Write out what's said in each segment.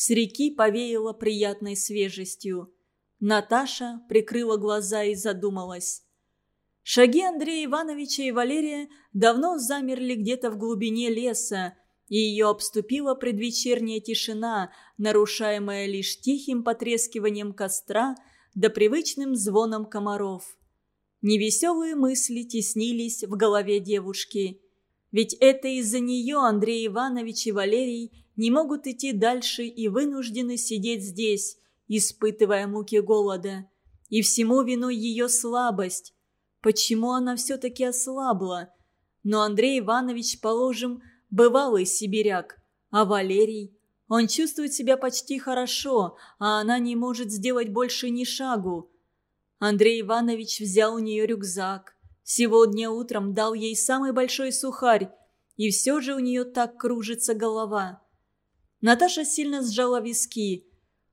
с реки повеяло приятной свежестью. Наташа прикрыла глаза и задумалась. Шаги Андрея Ивановича и Валерия давно замерли где-то в глубине леса, и ее обступила предвечерняя тишина, нарушаемая лишь тихим потрескиванием костра да привычным звоном комаров. Невеселые мысли теснились в голове девушки. Ведь это из-за нее Андрей Иванович и Валерий не могут идти дальше и вынуждены сидеть здесь, испытывая муки голода. И всему виной ее слабость. Почему она все-таки ослабла? Но Андрей Иванович, положим, бывалый сибиряк, а Валерий... Он чувствует себя почти хорошо, а она не может сделать больше ни шагу. Андрей Иванович взял у нее рюкзак. Сегодня утром дал ей самый большой сухарь, и все же у нее так кружится голова. Наташа сильно сжала виски.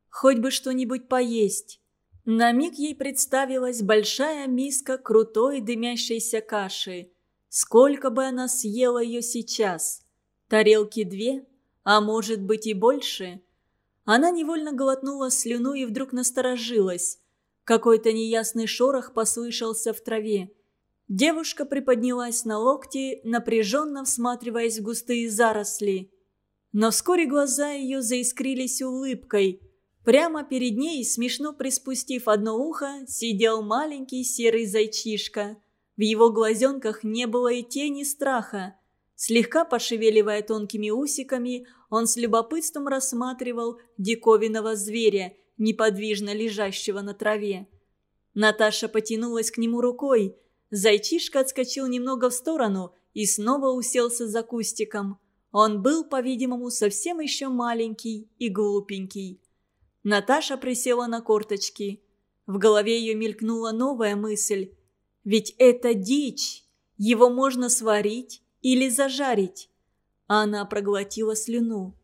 Хоть бы что-нибудь поесть. На миг ей представилась большая миска крутой дымящейся каши. Сколько бы она съела ее сейчас? Тарелки две? А может быть и больше? Она невольно глотнула слюну и вдруг насторожилась. Какой-то неясный шорох послышался в траве. Девушка приподнялась на локти, напряженно всматриваясь в густые заросли. Но вскоре глаза ее заискрились улыбкой. Прямо перед ней, смешно приспустив одно ухо, сидел маленький серый зайчишка. В его глазенках не было и тени страха. Слегка пошевеливая тонкими усиками, он с любопытством рассматривал диковинного зверя – неподвижно лежащего на траве. Наташа потянулась к нему рукой. Зайчишка отскочил немного в сторону и снова уселся за кустиком. Он был, по-видимому, совсем еще маленький и глупенький. Наташа присела на корточки. В голове ее мелькнула новая мысль. Ведь это дичь. Его можно сварить или зажарить. Она проглотила слюну.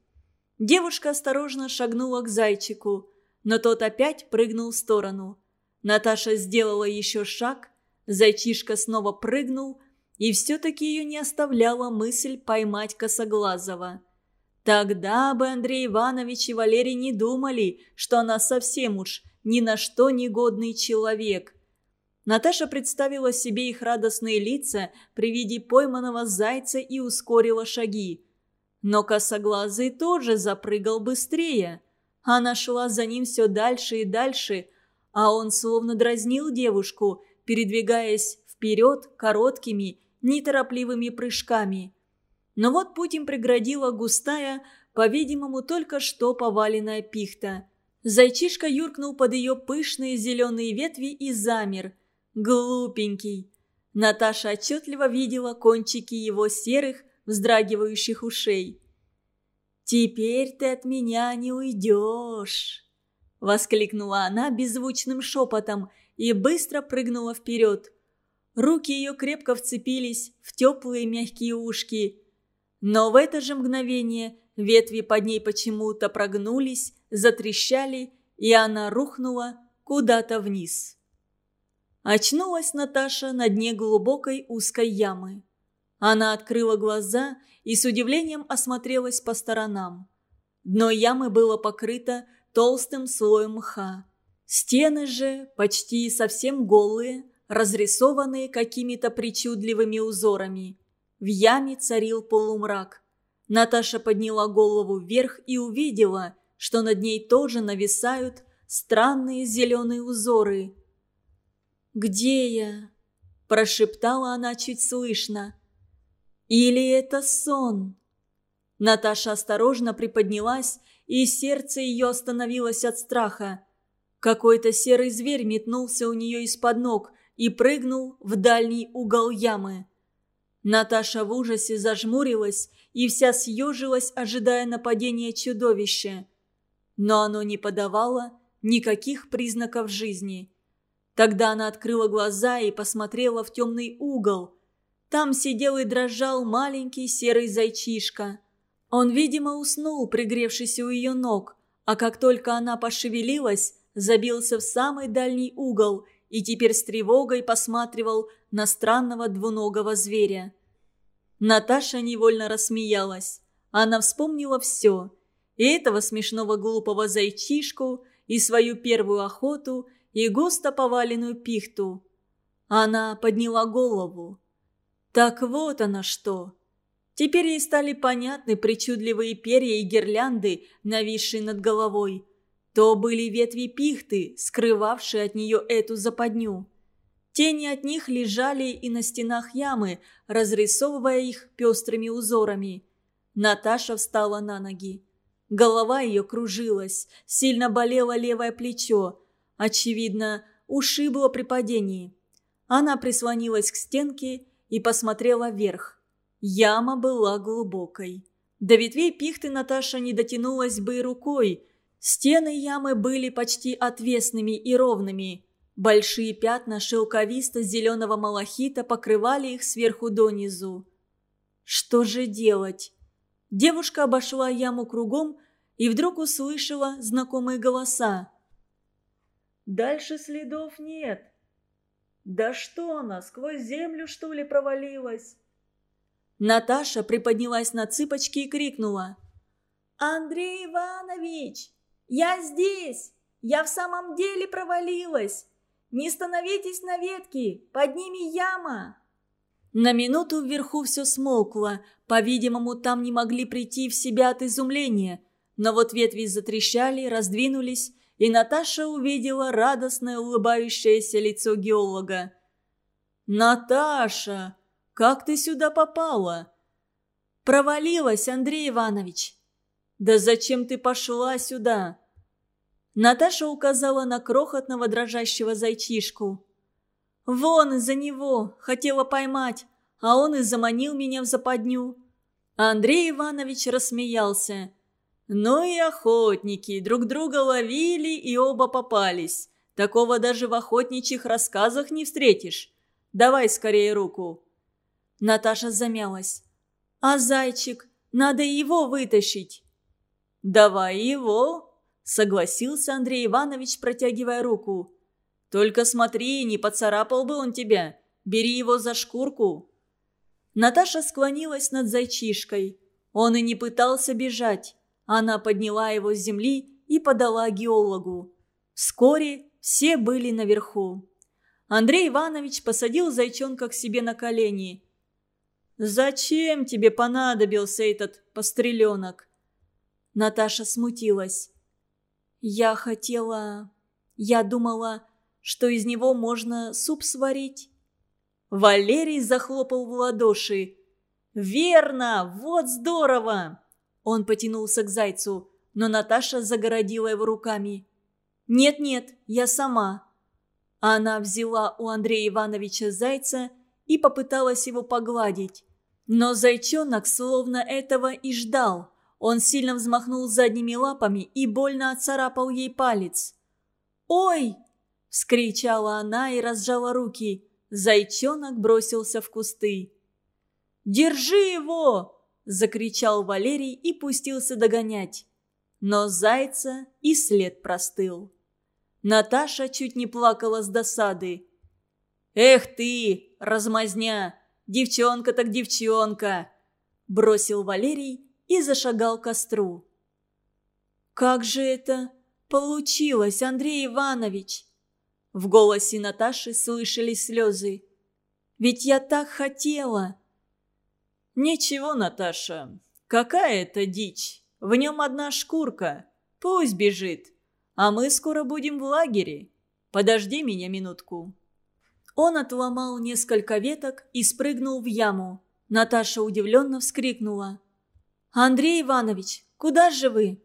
Девушка осторожно шагнула к зайчику но тот опять прыгнул в сторону. Наташа сделала еще шаг, зайчишка снова прыгнул, и все-таки ее не оставляла мысль поймать Косоглазого. Тогда бы Андрей Иванович и Валерий не думали, что она совсем уж ни на что негодный человек. Наташа представила себе их радостные лица при виде пойманного зайца и ускорила шаги. Но Косоглазый тоже запрыгал быстрее – она шла за ним все дальше и дальше, а он словно дразнил девушку, передвигаясь вперед короткими, неторопливыми прыжками. Но вот путь им преградила густая, по-видимому, только что поваленная пихта. Зайчишка юркнул под ее пышные зеленые ветви и замер. Глупенький. Наташа отчетливо видела кончики его серых, вздрагивающих ушей. «Теперь ты от меня не уйдешь!» Воскликнула она беззвучным шепотом и быстро прыгнула вперед. Руки ее крепко вцепились в теплые мягкие ушки. Но в это же мгновение ветви под ней почему-то прогнулись, затрещали, и она рухнула куда-то вниз. Очнулась Наташа на дне глубокой узкой ямы. Она открыла глаза и с удивлением осмотрелась по сторонам. Дно ямы было покрыто толстым слоем мха. Стены же, почти совсем голые, разрисованные какими-то причудливыми узорами. В яме царил полумрак. Наташа подняла голову вверх и увидела, что над ней тоже нависают странные зеленые узоры. «Где я?» – прошептала она чуть слышно. Или это сон? Наташа осторожно приподнялась, и сердце ее остановилось от страха. Какой-то серый зверь метнулся у нее из-под ног и прыгнул в дальний угол ямы. Наташа в ужасе зажмурилась и вся съежилась, ожидая нападения чудовища. Но оно не подавало никаких признаков жизни. Тогда она открыла глаза и посмотрела в темный угол – там сидел и дрожал маленький серый зайчишка. Он, видимо, уснул, пригревшись у ее ног, а как только она пошевелилась, забился в самый дальний угол и теперь с тревогой посматривал на странного двуногого зверя. Наташа невольно рассмеялась. Она вспомнила все. и этого смешного глупого зайчишку, и свою первую охоту, и густо поваленную пихту. Она подняла голову. Так вот она что. Теперь ей стали понятны причудливые перья и гирлянды, нависшие над головой. То были ветви пихты, скрывавшие от нее эту западню. Тени от них лежали и на стенах ямы, разрисовывая их пестрыми узорами. Наташа встала на ноги. Голова ее кружилась, сильно болело левое плечо. Очевидно, ушибло при падении. Она прислонилась к стенке и посмотрела вверх. Яма была глубокой. До ветвей пихты Наташа не дотянулась бы рукой. Стены ямы были почти отвесными и ровными. Большие пятна шелковисто-зеленого малахита покрывали их сверху донизу. Что же делать? Девушка обошла яму кругом и вдруг услышала знакомые голоса. «Дальше следов нет. Да что она, сквозь землю, что ли, провалилась?» Наташа приподнялась на цыпочки и крикнула. «Андрей Иванович, я здесь! Я в самом деле провалилась! Не становитесь на ветке! Под ними яма!» На минуту вверху все смолкло. По-видимому, там не могли прийти в себя от изумления. Но вот ветви затрещали, раздвинулись, и Наташа увидела радостное улыбающееся лицо геолога. «Наташа, как ты сюда попала?» «Провалилась, Андрей Иванович». «Да зачем ты пошла сюда?» Наташа указала на крохотного дрожащего зайчишку. «Вон из-за него! Хотела поймать, а он и заманил меня в западню». Андрей Иванович рассмеялся. «Ну и охотники, друг друга ловили и оба попались. Такого даже в охотничьих рассказах не встретишь. Давай скорее руку». Наташа замялась. «А зайчик? Надо его вытащить». «Давай его», Согласился Андрей Иванович, протягивая руку. «Только смотри, не поцарапал бы он тебя. Бери его за шкурку». Наташа склонилась над зайчишкой. Он и не пытался бежать. Она подняла его с земли и подала геологу. Вскоре все были наверху. Андрей Иванович посадил зайчонка к себе на колени. «Зачем тебе понадобился этот постреленок?» Наташа смутилась. Я хотела... Я думала, что из него можно суп сварить. Валерий захлопал в ладоши. «Верно! Вот здорово!» Он потянулся к зайцу, но Наташа загородила его руками. «Нет-нет, я сама». Она взяла у Андрея Ивановича зайца и попыталась его погладить. Но зайчонок словно этого и ждал. Он сильно взмахнул задними лапами и больно отцарапал ей палец. «Ой!» – вскричала она и разжала руки. Зайчонок бросился в кусты. «Держи его!» – закричал Валерий и пустился догонять. Но зайца и след простыл. Наташа чуть не плакала с досады. «Эх ты, размазня! Девчонка так девчонка!» Бросил Валерий и зашагал к костру. «Как же это получилось, Андрей Иванович?» В голосе Наташи слышались слезы. «Ведь я так хотела!» «Ничего, Наташа, какая это дичь! В нем одна шкурка. Пусть бежит. А мы скоро будем в лагере. Подожди меня минутку». Он отломал несколько веток и спрыгнул в яму. Наташа удивленно вскрикнула. «Андрей Иванович, куда же вы?»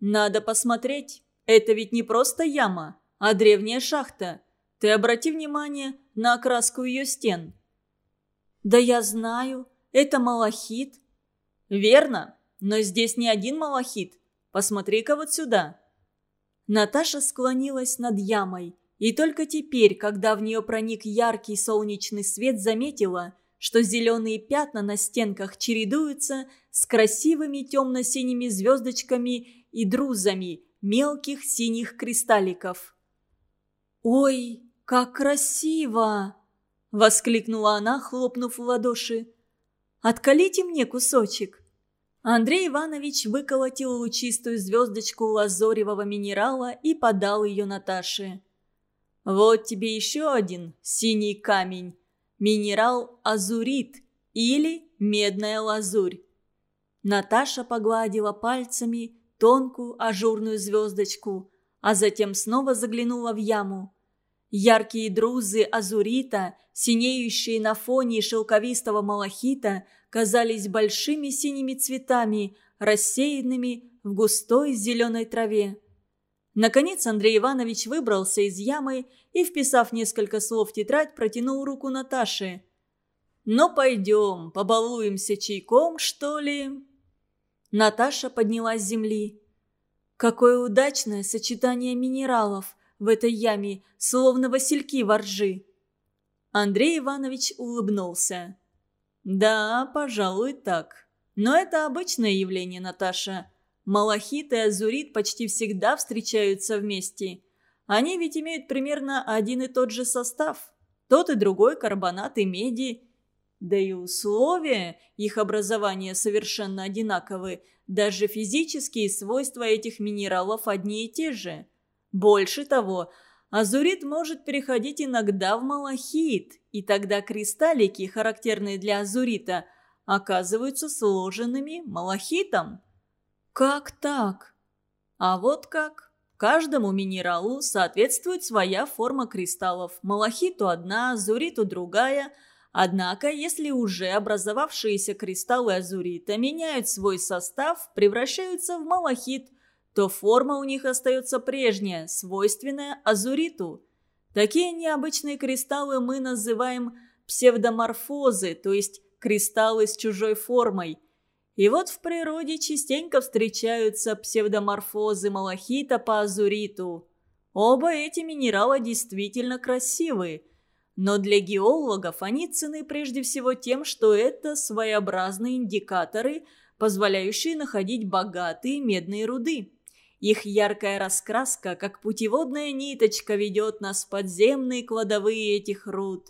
«Надо посмотреть. Это ведь не просто яма, а древняя шахта. Ты обрати внимание на окраску ее стен». «Да я знаю. Это малахит». «Верно. Но здесь не один малахит. Посмотри-ка вот сюда». Наташа склонилась над ямой, и только теперь, когда в нее проник яркий солнечный свет, заметила – что зеленые пятна на стенках чередуются с красивыми темно-синими звездочками и друзами мелких синих кристалликов. «Ой, как красиво!» – воскликнула она, хлопнув в ладоши. «Откалите мне кусочек». Андрей Иванович выколотил лучистую звездочку лазоревого минерала и подал ее Наташе. «Вот тебе еще один синий камень. Минерал азурит или медная лазурь». Наташа погладила пальцами тонкую ажурную звездочку, а затем снова заглянула в яму. Яркие друзы азурита, синеющие на фоне шелковистого малахита, казались большими синими цветами, рассеянными в густой зеленой траве. Наконец Андрей Иванович выбрался из ямы и, вписав несколько слов в тетрадь, протянул руку Наташе. «Ну, пойдем, побалуемся чайком, что ли?» Наташа поднялась с земли. Какое удачное сочетание минералов в этой яме, словно васильки воржи. Андрей Иванович улыбнулся. «Да, пожалуй, так. Но это обычное явление, Наташа. Малахит и азурит почти всегда встречаются вместе. Они ведь имеют примерно один и тот же состав. Тот и другой карбонат и меди. Да и условия их образования совершенно одинаковы. Даже физические свойства этих минералов одни и те же. Больше того, азурит может переходить иногда в малахит, и тогда кристаллики, характерные для азурита, оказываются сложенными малахитом. Как так? А вот как. Каждому минералу соответствует своя форма кристаллов. Малахиту одна, азуриту другая – Однако, если уже образовавшиеся кристаллы азурита меняют свой состав, превращаются в малахит, то форма у них остается прежняя, свойственная азуриту. Такие необычные кристаллы мы называем псевдоморфозы, то есть кристаллы с чужой формой. И вот в природе частенько встречаются псевдоморфозы малахита по азуриту. Оба эти минерала действительно красивые – но для геологов они цены прежде всего тем, что это своеобразные индикаторы, позволяющие находить богатые медные руды. Их яркая раскраска, как путеводная ниточка, ведет нас в подземные кладовые этих руд.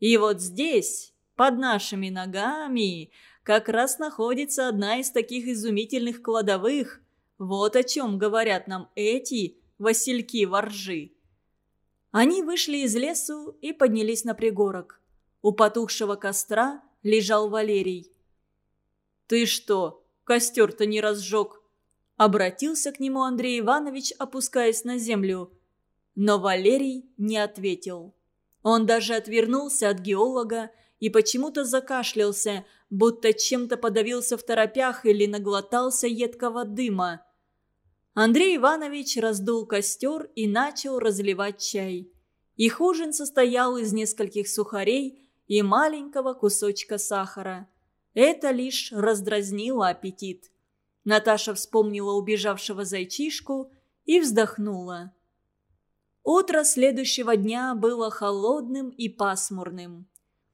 И вот здесь, под нашими ногами, как раз находится одна из таких изумительных кладовых. Вот о чем говорят нам эти васильки-воржи. Они вышли из лесу и поднялись на пригорок. У потухшего костра лежал Валерий. «Ты что, костер-то не разжег?» Обратился к нему Андрей Иванович, опускаясь на землю. Но Валерий не ответил. Он даже отвернулся от геолога и почему-то закашлялся, будто чем-то подавился в торопях или наглотался едкого дыма. Андрей Иванович раздул костер и начал разливать чай. Их ужин состоял из нескольких сухарей и маленького кусочка сахара. Это лишь раздразнило аппетит. Наташа вспомнила убежавшего зайчишку и вздохнула. Утро следующего дня было холодным и пасмурным.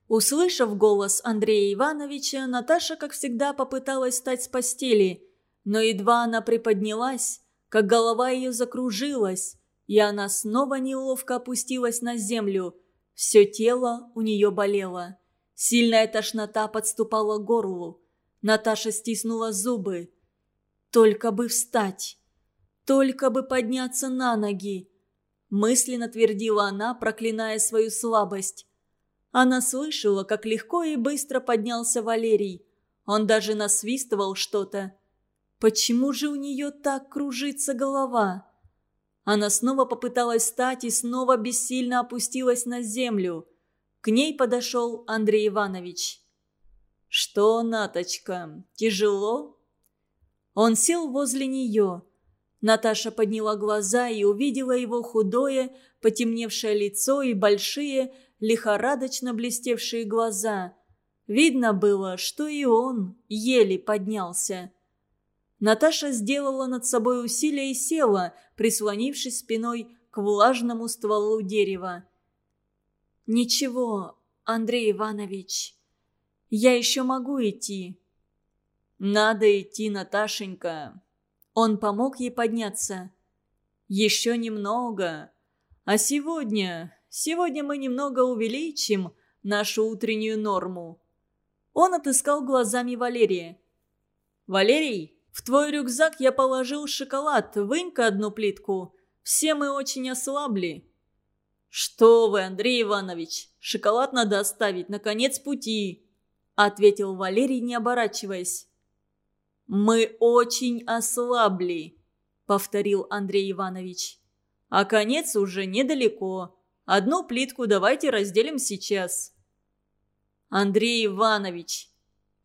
Услышав голос Андрея Ивановича, Наташа, как всегда, попыталась встать с постели, но едва она приподнялась, как голова ее закружилась, и она снова неловко опустилась на землю. Все тело у нее болело. Сильная тошнота подступала к горлу. Наташа стиснула зубы. «Только бы встать! Только бы подняться на ноги!» Мысленно твердила она, проклиная свою слабость. Она слышала, как легко и быстро поднялся Валерий. Он даже насвистывал что-то. Почему же у нее так кружится голова? Она снова попыталась встать и снова бессильно опустилась на землю. К ней подошел Андрей Иванович. «Что, Наточка, тяжело?» Он сел возле нее. Наташа подняла глаза и увидела его худое, потемневшее лицо и большие, лихорадочно блестевшие глаза. Видно было, что и он еле поднялся. Наташа сделала над собой усилие и села, прислонившись спиной к влажному стволу дерева. «Ничего, Андрей Иванович, я еще могу идти». «Надо идти, Наташенька». Он помог ей подняться. «Еще немного. А сегодня, сегодня мы немного увеличим нашу утреннюю норму». Он отыскал глазами Валерия. Валерий, в твой рюкзак я положил шоколад, вынь-ка одну плитку. Все мы очень ослабли». «Что вы, Андрей Иванович, шоколад надо оставить на конец пути», ответил Валерий, не оборачиваясь. «Мы очень ослабли», — повторил Андрей Иванович. «А конец уже недалеко. Одну плитку давайте разделим сейчас». «Андрей Иванович!»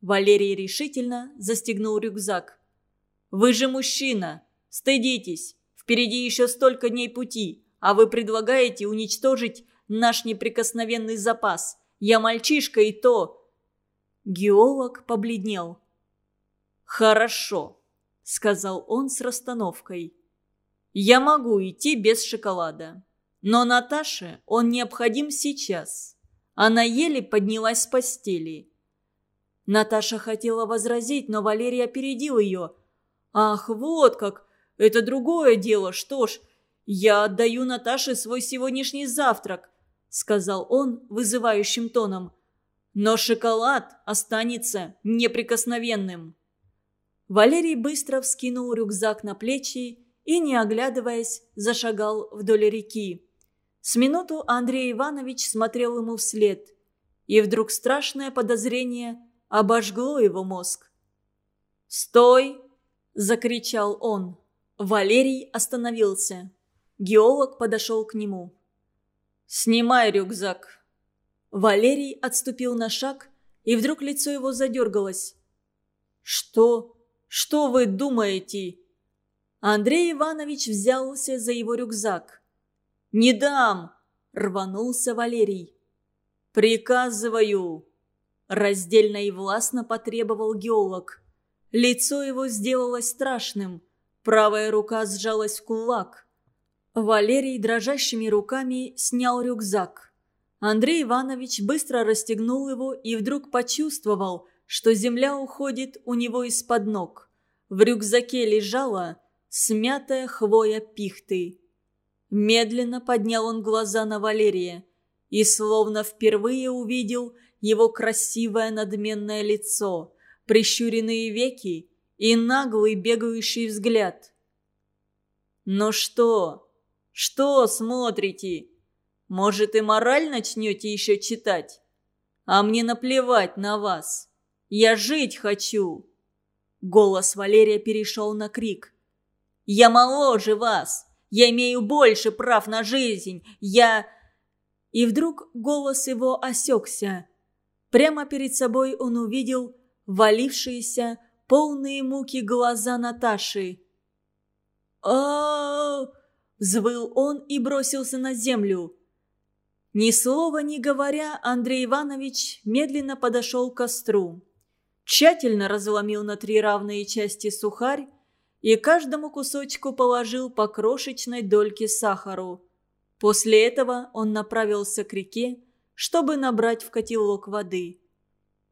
Валерий решительно застегнул рюкзак. «Вы же мужчина! Стыдитесь! Впереди еще столько дней пути, а вы предлагаете уничтожить наш неприкосновенный запас. Я мальчишка и то...» Геолог побледнел. «Хорошо», — сказал он с расстановкой. «Я могу идти без шоколада. Но Наташе он необходим сейчас. Она еле поднялась с постели. Наташа хотела возразить, но Валерий опередил ее. «Ах, вот как! Это другое дело, что ж, я отдаю Наташе свой сегодняшний завтрак», сказал он вызывающим тоном. «Но шоколад останется неприкосновенным». Валерий быстро вскинул рюкзак на плечи и, не оглядываясь, зашагал вдоль реки. С минуту Андрей Иванович смотрел ему вслед, и вдруг страшное подозрение обожгло его мозг. «Стой!» – закричал он. Валерий остановился. Геолог подошел к нему. «Снимай рюкзак!» Валерий отступил на шаг, и вдруг лицо его задергалось. «Что? Что вы думаете?» Андрей Иванович взялся за его рюкзак. «Не дам!» – рванулся Валерий. «Приказываю!» – раздельно и властно потребовал геолог. Лицо его сделалось страшным. Правая рука сжалась в кулак. Валерий дрожащими руками снял рюкзак. Андрей Иванович быстро расстегнул его и вдруг почувствовал, что земля уходит у него из-под ног. В рюкзаке лежала смятая хвоя пихты. Медленно поднял он глаза на Валерия и словно впервые увидел его красивое надменное лицо, прищуренные веки и наглый бегающий взгляд. «Ну что? Что смотрите? Может, и мораль начнете еще читать? А мне наплевать на вас. Я жить хочу!» Голос Валерия перешел на крик. «Я моложе вас! Я имею больше прав на жизнь. Я...» И вдруг голос его осекся. Прямо перед собой он увидел валившиеся, полные муки глаза Наташи. а взвыл он и бросился на землю. Ни слова не говоря, Андрей Иванович медленно подошел к костру. Тщательно разломил на три равные части сухарь, и каждому кусочку положил по крошечной дольке сахару. После этого он направился к реке, чтобы набрать в котелок воды.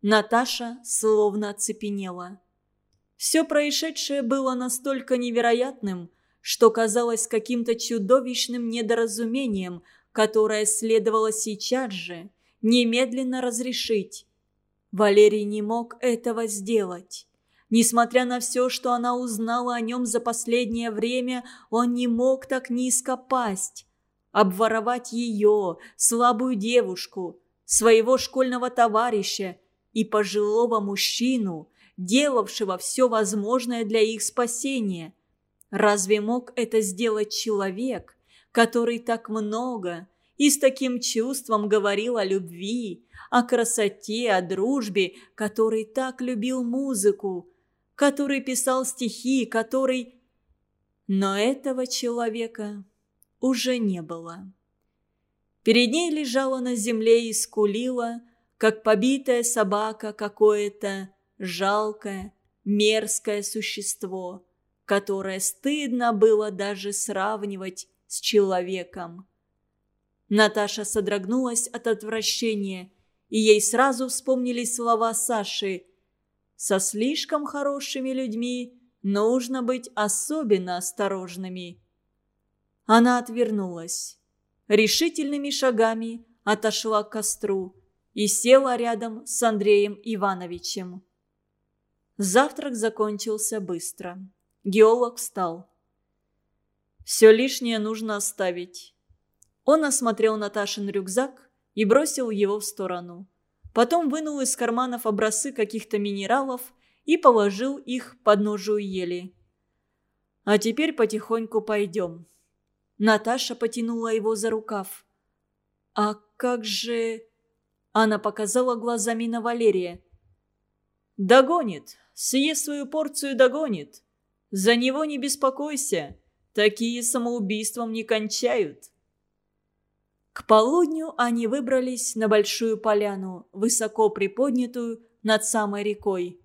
Наташа словно оцепенела. Все происшедшее было настолько невероятным, что казалось каким-то чудовищным недоразумением, которое следовало сейчас же, немедленно разрешить. Валерий не мог этого сделать. Несмотря на все, что она узнала о нем за последнее время, он не мог так низко пасть. Обворовать ее, слабую девушку, своего школьного товарища и пожилого мужчину, делавшего все возможное для их спасения. Разве мог это сделать человек, который так много и с таким чувством говорил о любви, о красоте, о дружбе, который так любил музыку, который писал стихи, который... Но этого человека уже не было. Перед ней лежала на земле и скулила, как побитая собака какое-то жалкое, мерзкое существо, которое стыдно было даже сравнивать с человеком. Наташа содрогнулась от отвращения, и ей сразу вспомнились слова Саши со слишком хорошими людьми нужно быть особенно осторожными. Она отвернулась. Решительными шагами отошла к костру и села рядом с Андреем Ивановичем. Завтрак закончился быстро. Геолог встал. «Все лишнее нужно оставить». Он осмотрел Наташин рюкзак и бросил его в сторону. Потом вынул из карманов образцы каких-то минералов и положил их под ножу ели. «А теперь потихоньку пойдем». Наташа потянула его за рукав. «А как же...» Она показала глазами на Валерия. «Догонит. Съест свою порцию догонит. За него не беспокойся. Такие самоубийством не кончают». К полудню они выбрались на большую поляну, высоко приподнятую над самой рекой.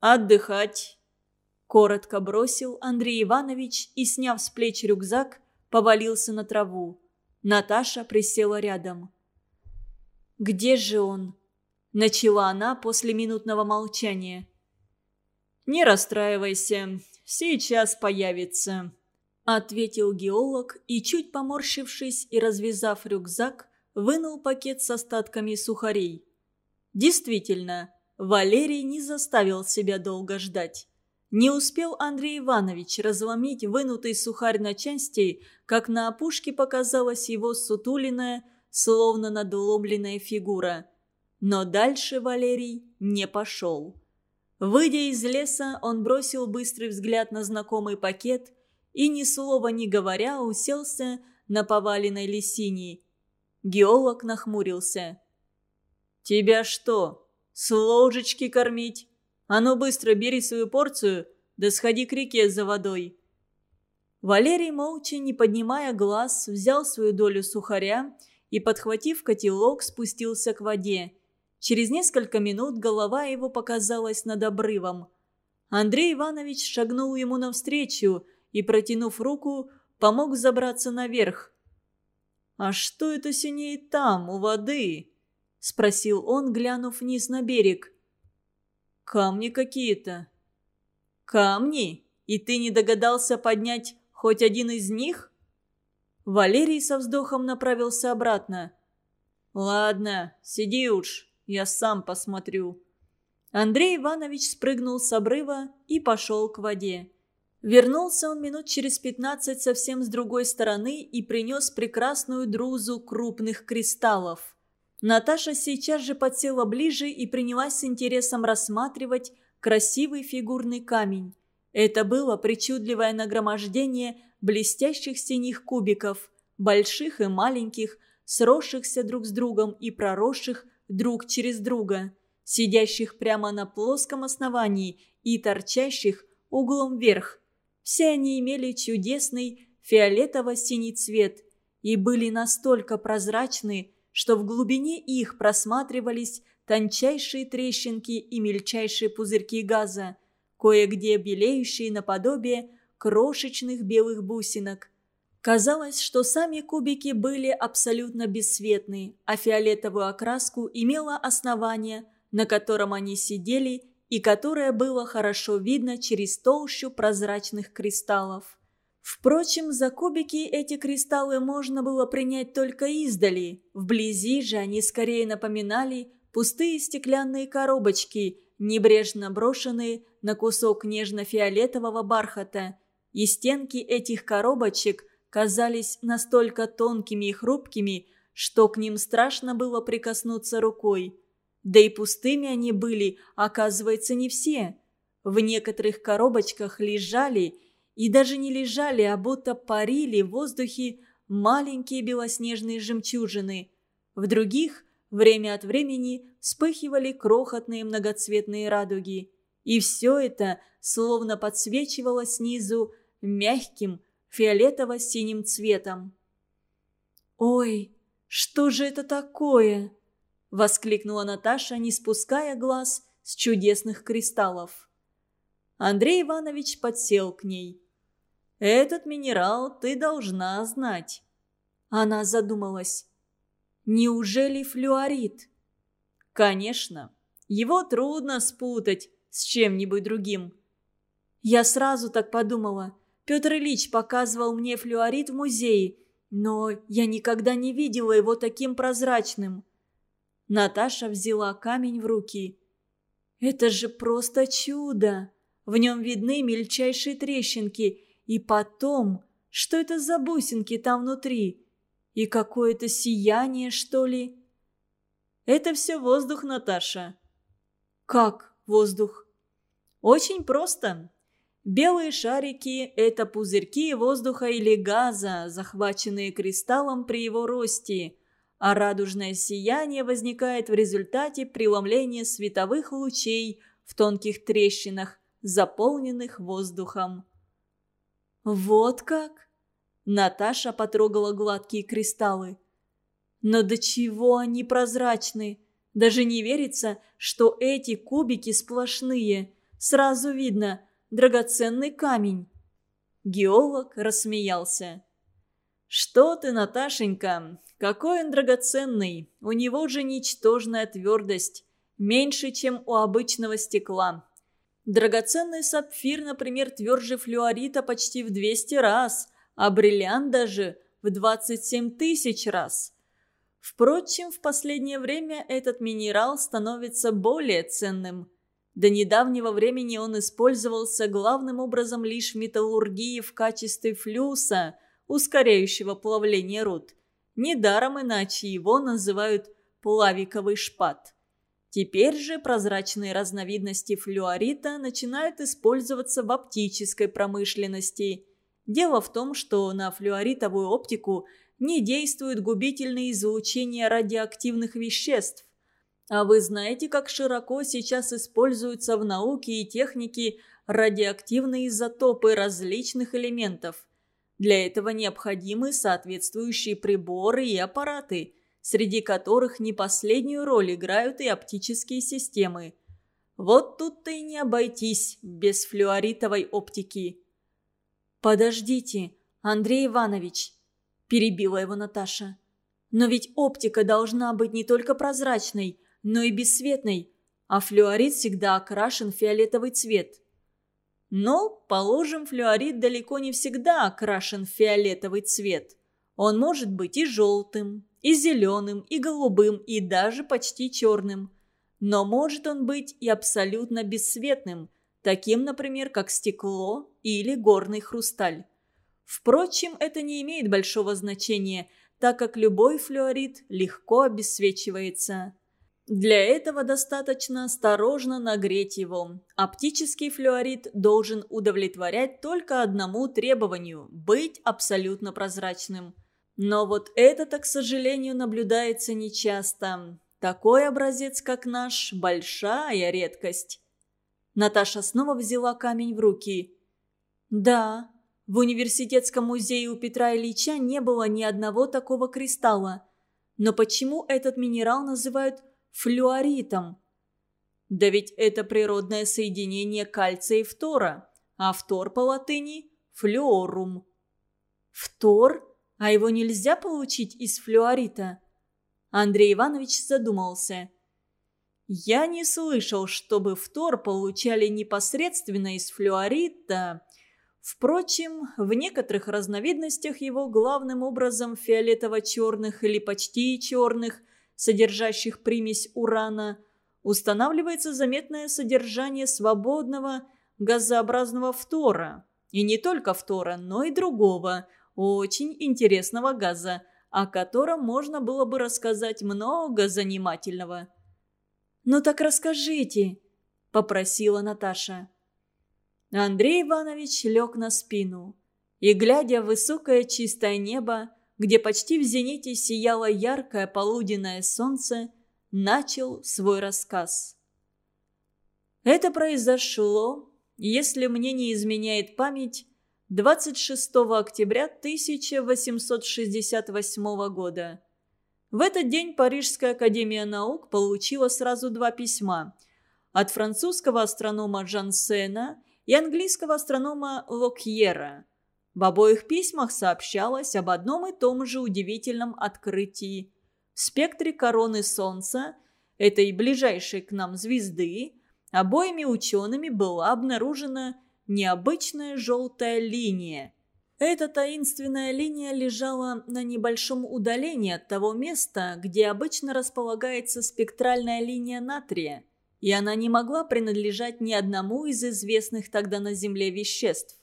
«Отдыхать!» – коротко бросил Андрей Иванович и, сняв с плеч рюкзак, повалился на траву. Наташа присела рядом. «Где же он?» – начала она после минутного молчания. «Не расстраивайся, сейчас появится», – ответил геолог и, чуть поморщившись и развязав рюкзак, вынул пакет с остатками сухарей. Действительно, Валерий не заставил себя долго ждать. Не успел Андрей Иванович разломить вынутый сухарь на части, как на опушке показалась его сутулиная, словно надломленная фигура. Но дальше Валерий не пошел. Выйдя из леса, он бросил быстрый взгляд на знакомый пакет и, ни слова не говоря, уселся на поваленной лисине. Геолог нахмурился. «Тебя что, с ложечки кормить? А ну быстро бери свою порцию, да сходи к реке за водой». Валерий, молча, не поднимая глаз, взял свою долю сухаря и, подхватив котелок, спустился к воде. Через несколько минут голова его показалась над обрывом. Андрей Иванович шагнул ему навстречу и, протянув руку, помог забраться наверх. «А что это синеет там, у воды?» – спросил он, глянув вниз на берег. «Камни какие-то». «Камни? И ты не догадался поднять хоть один из них?» Валерий со вздохом направился обратно. «Ладно, сиди уж, я сам посмотрю». Андрей Иванович спрыгнул с обрыва и пошел к воде. Вернулся он минут через пятнадцать совсем с другой стороны и принес прекрасную друзу крупных кристаллов. Наташа сейчас же подсела ближе и принялась с интересом рассматривать красивый фигурный камень. Это было причудливое нагромождение блестящих синих кубиков, больших и маленьких, сросшихся друг с другом и проросших друг через друга, сидящих прямо на плоском основании и торчащих углом вверх. Все они имели чудесный фиолетово-синий цвет и были настолько прозрачны, что в глубине их просматривались тончайшие трещинки и мельчайшие пузырьки газа, кое-где белеющие наподобие крошечных белых бусинок. Казалось, что сами кубики были абсолютно бесцветны, а фиолетовую окраску имело основание, на котором они сидели и которое было хорошо видно через толщу прозрачных кристаллов. Впрочем, за кубики эти кристаллы можно было принять только издали. Вблизи же они скорее напоминали пустые стеклянные коробочки, небрежно брошенные на кусок нежно-фиолетового бархата – и стенки этих коробочек казались настолько тонкими и хрупкими, что к ним страшно было прикоснуться рукой. Да и пустыми они были, оказывается, не все. В некоторых коробочках лежали, и даже не лежали, а будто парили в воздухе маленькие белоснежные жемчужины. В других время от времени вспыхивали крохотные многоцветные радуги. И все это словно подсвечивало снизу мягким фиолетово-синим цветом. «Ой, что же это такое?» – воскликнула Наташа, не спуская глаз с чудесных кристаллов. Андрей Иванович подсел к ней. «Этот минерал ты должна знать». Она задумалась. «Неужели флюорит?» «Конечно. Его трудно спутать с чем-нибудь другим». Я сразу так подумала. Петр Ильич показывал мне флюорит в музее, но я никогда не видела его таким прозрачным. Наташа взяла камень в руки. Это же просто чудо! В нем видны мельчайшие трещинки. И потом, что это за бусинки там внутри? И какое-то сияние, что ли? Это все воздух, Наташа. Как воздух? Очень просто. Белые шарики – это пузырьки воздуха или газа, захваченные кристаллом при его росте, а радужное сияние возникает в результате преломления световых лучей в тонких трещинах, заполненных воздухом. «Вот как?» Наташа потрогала гладкие кристаллы. «Но до чего они прозрачны? Даже не верится, что эти кубики сплошные. Сразу видно – драгоценный камень». Геолог рассмеялся. «Что ты, Наташенька, какой он драгоценный, у него же ничтожная твердость, меньше, чем у обычного стекла. Драгоценный сапфир, например, тверже флюорита почти в 200 раз, а бриллиант даже в 27 тысяч раз. Впрочем, в последнее время этот минерал становится более ценным – до недавнего времени он использовался главным образом лишь в металлургии в качестве флюса, ускоряющего плавление руд. Недаром иначе его называют плавиковый шпат. Теперь же прозрачные разновидности флюорита начинают использоваться в оптической промышленности. Дело в том, что на флюоритовую оптику не действуют губительные излучения радиоактивных веществ. А вы знаете, как широко сейчас используются в науке и технике радиоактивные изотопы различных элементов? Для этого необходимы соответствующие приборы и аппараты, среди которых не последнюю роль играют и оптические системы. Вот тут-то и не обойтись без флюоритовой оптики. «Подождите, Андрей Иванович», – перебила его Наташа. «Но ведь оптика должна быть не только прозрачной, но и бесцветной, а флюорит всегда окрашен в фиолетовый цвет. Но, положим, флюорит далеко не всегда окрашен в фиолетовый цвет. Он может быть и желтым, и зеленым, и голубым, и даже почти черным. Но может он быть и абсолютно бесцветным, таким, например, как стекло или горный хрусталь. Впрочем, это не имеет большого значения, так как любой флюорит легко обесцвечивается. Для этого достаточно осторожно нагреть его. Оптический флюорит должен удовлетворять только одному требованию – быть абсолютно прозрачным. Но вот это-то, к сожалению, наблюдается нечасто. Такой образец, как наш, большая редкость. Наташа снова взяла камень в руки. «Да, в университетском музее у Петра Ильича не было ни одного такого кристалла. Но почему этот минерал называют флюоритом. Да ведь это природное соединение кальция и фтора, а фтор по латыни – флюорум. Фтор? А его нельзя получить из флюорита? Андрей Иванович задумался. Я не слышал, чтобы фтор получали непосредственно из флюорита. Впрочем, в некоторых разновидностях его главным образом фиолетово-черных или почти черных содержащих примесь урана, устанавливается заметное содержание свободного газообразного фтора. И не только фтора, но и другого, очень интересного газа, о котором можно было бы рассказать много занимательного. «Ну так расскажите», – попросила Наташа. Андрей Иванович лег на спину и, глядя в высокое чистое небо, где почти в зените сияло яркое полуденное солнце, начал свой рассказ. Это произошло, если мне не изменяет память, 26 октября 1868 года. В этот день Парижская академия наук получила сразу два письма от французского астронома Жансена и английского астронома Локьера – в обоих письмах сообщалось об одном и том же удивительном открытии. В спектре короны Солнца, этой ближайшей к нам звезды, обоими учеными была обнаружена необычная желтая линия. Эта таинственная линия лежала на небольшом удалении от того места, где обычно располагается спектральная линия натрия. и она не могла принадлежать ни одному из известных тогда на Земле веществ.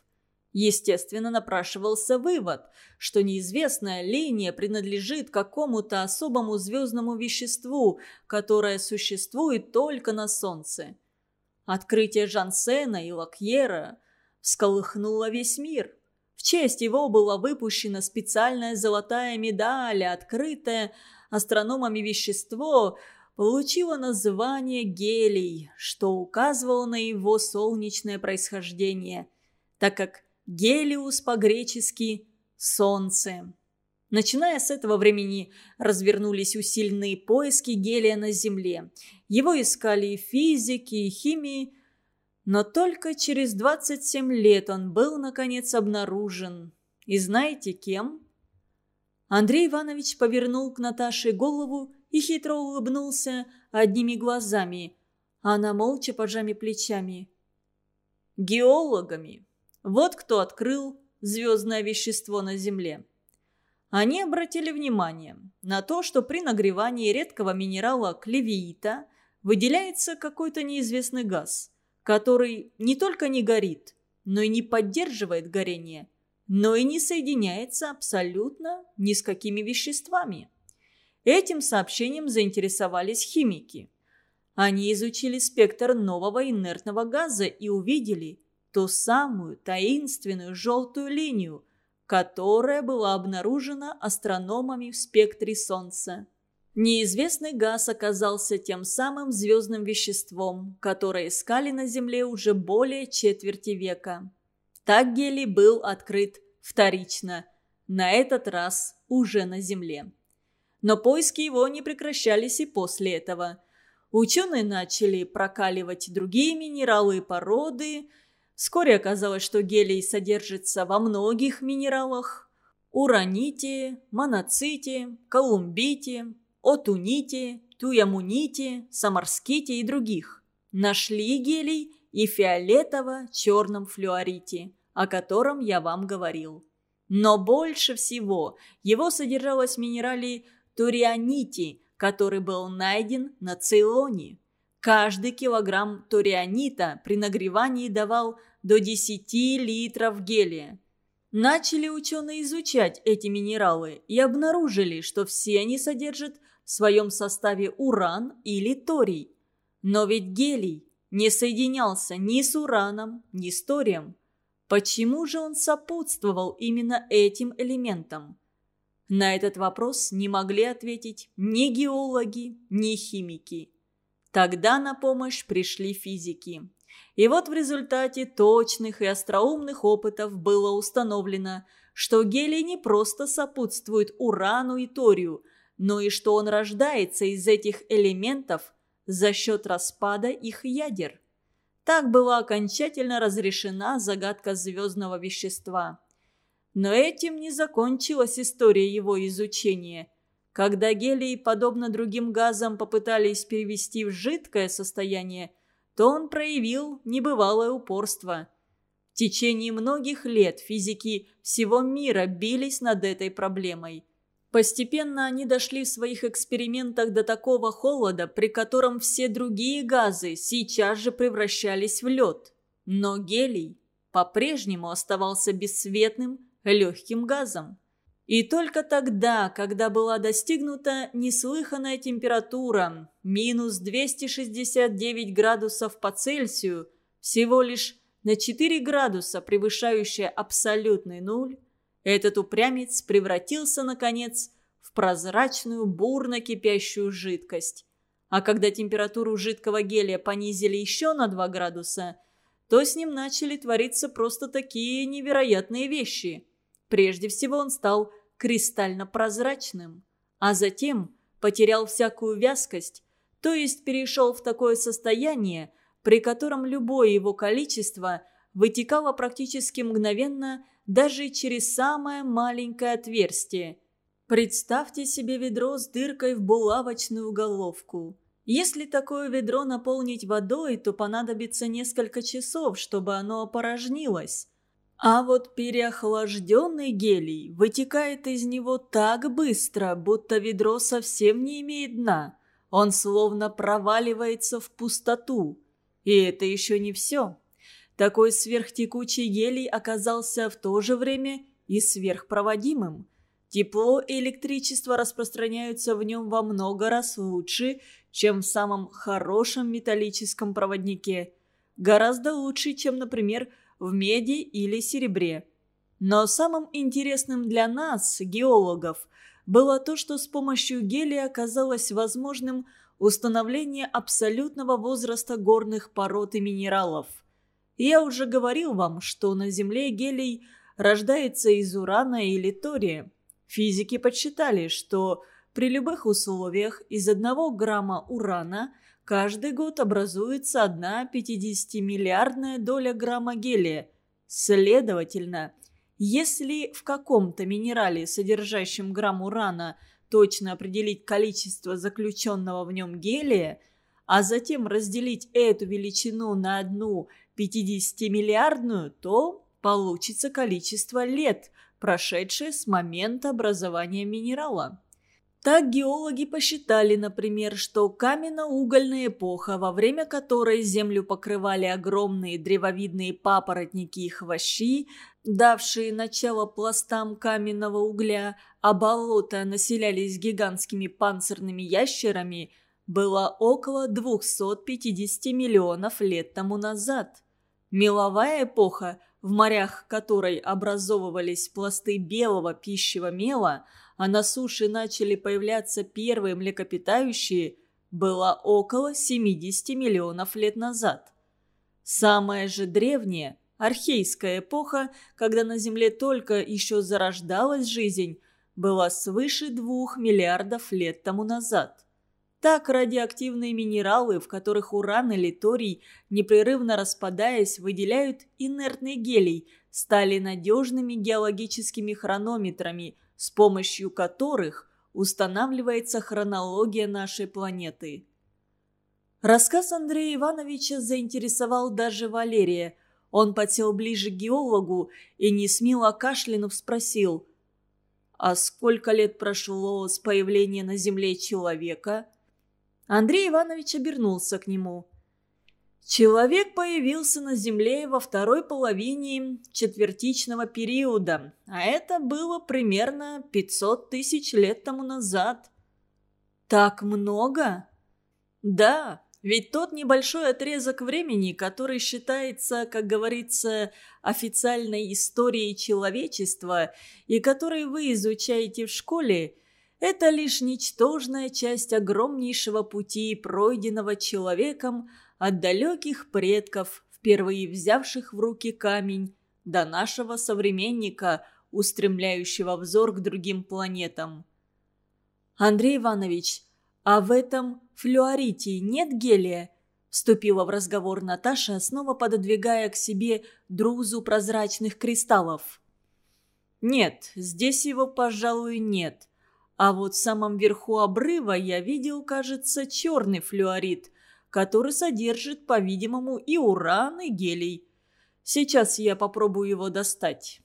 Естественно, напрашивался вывод, что неизвестная линия принадлежит какому-то особому звездному веществу, которое существует только на Солнце. Открытие Жансена и Лакьера всколыхнуло весь мир. В честь его была выпущена специальная золотая медаль, открытое астрономами вещество получило название гелий, что указывало на его солнечное происхождение, так как Гелиус по-гречески «солнце». Начиная с этого времени развернулись усиленные поиски гелия на Земле. Его искали и физики, и химии, но только через 27 лет он был, наконец, обнаружен. И знаете кем? Андрей Иванович повернул к Наташе голову и хитро улыбнулся одними глазами. Она молча пожами плечами. «Геологами», вот кто открыл звездное вещество на Земле. Они обратили внимание на то, что при нагревании редкого минерала клевиита выделяется какой-то неизвестный газ, который не только не горит, но и не поддерживает горение, но и не соединяется абсолютно ни с какими веществами. Этим сообщением заинтересовались химики. Они изучили спектр нового инертного газа и увидели – ту самую таинственную желтую линию, которая была обнаружена астрономами в спектре Солнца. Неизвестный газ оказался тем самым звездным веществом, которое искали на Земле уже более четверти века. Так гелий был открыт вторично, на этот раз уже на Земле. Но поиски его не прекращались и после этого. Ученые начали прокаливать другие минералы и породы – Вскоре оказалось, что гелий содержится во многих минералах. Ураните, моноците, колумбите, отуните, туямуните, самарските и других. Нашли гелий и фиолетово-черном флюорите, о котором я вам говорил. Но больше всего его содержалось в минерале турианите, который был найден на Цейлоне. Каждый килограмм турианита при нагревании давал до 10 литров гелия. Начали ученые изучать эти минералы и обнаружили, что все они содержат в своем составе уран или торий. Но ведь гелий не соединялся ни с ураном, ни с торием. Почему же он сопутствовал именно этим элементам? На этот вопрос не могли ответить ни геологи, ни химики. Тогда на помощь пришли физики. И вот в результате точных и остроумных опытов было установлено, что гелий не просто сопутствует урану и торию, но и что он рождается из этих элементов за счет распада их ядер. Так была окончательно разрешена загадка звездного вещества. Но этим не закончилась история его изучения – когда гелий, подобно другим газам, попытались перевести в жидкое состояние, то он проявил небывалое упорство. В течение многих лет физики всего мира бились над этой проблемой. Постепенно они дошли в своих экспериментах до такого холода, при котором все другие газы сейчас же превращались в лед. Но гелий по-прежнему оставался бесцветным, легким газом. И только тогда, когда была достигнута неслыханная температура, минус 269 градусов по Цельсию, всего лишь на 4 градуса превышающая абсолютный нуль, этот упрямец превратился, наконец, в прозрачную, бурно кипящую жидкость. А когда температуру жидкого гелия понизили еще на 2 градуса, то с ним начали твориться просто такие невероятные вещи. Прежде всего он стал кристально прозрачным, а затем потерял всякую вязкость, то есть перешел в такое состояние, при котором любое его количество вытекало практически мгновенно даже через самое маленькое отверстие. Представьте себе ведро с дыркой в булавочную головку. Если такое ведро наполнить водой, то понадобится несколько часов, чтобы оно опорожнилось. А вот переохлажденный гелий вытекает из него так быстро, будто ведро совсем не имеет дна. Он словно проваливается в пустоту. И это еще не все. Такой сверхтекучий гелий оказался в то же время и сверхпроводимым. Тепло и электричество распространяются в нем во много раз лучше, чем в самом хорошем металлическом проводнике. Гораздо лучше, чем, например, в меди или серебре. Но самым интересным для нас, геологов, было то, что с помощью гелия оказалось возможным установление абсолютного возраста горных пород и минералов. Я уже говорил вам, что на Земле гелий рождается из урана или тория. Физики подсчитали, что при любых условиях из одного грамма урана каждый год образуется одна 50-миллиардная доля грамма гелия. Следовательно, если в каком-то минерале, содержащем грамм урана, точно определить количество заключенного в нем гелия, а затем разделить эту величину на одну 50-миллиардную, то получится количество лет, прошедшее с момента образования минерала. Так геологи посчитали, например, что каменно-угольная эпоха, во время которой землю покрывали огромные древовидные папоротники и хвощи, давшие начало пластам каменного угля, а болота населялись гигантскими панцирными ящерами, была около 250 миллионов лет тому назад. Меловая эпоха, в морях которой образовывались пласты белого пищевого мела, а на суше начали появляться первые млекопитающие, была около 70 миллионов лет назад. Самая же древняя, архейская эпоха, когда на Земле только еще зарождалась жизнь, была свыше двух миллиардов лет тому назад. Так радиоактивные минералы, в которых уран или торий, непрерывно распадаясь, выделяют инертный гелий, стали надежными геологическими хронометрами, с помощью которых устанавливается хронология нашей планеты. Рассказ Андрея Ивановича заинтересовал даже Валерия. Он подсел ближе к геологу и, не смело кашлянув, спросил, «А сколько лет прошло с появления на Земле человека?» Андрей Иванович обернулся к нему. Человек появился на Земле во второй половине четвертичного периода, а это было примерно 500 тысяч лет тому назад. Так много? Да, ведь тот небольшой отрезок времени, который считается, как говорится, официальной историей человечества и который вы изучаете в школе – это лишь ничтожная часть огромнейшего пути, пройденного человеком от далеких предков, впервые взявших в руки камень, до нашего современника, устремляющего взор к другим планетам. «Андрей Иванович, а в этом флюорите нет гелия?» Вступила в разговор Наташа, снова пододвигая к себе друзу прозрачных кристаллов. «Нет, здесь его, пожалуй, нет. А вот в самом верху обрыва я видел, кажется, черный флюорит, который содержит, по-видимому, и уран, и гелий. Сейчас я попробую его достать».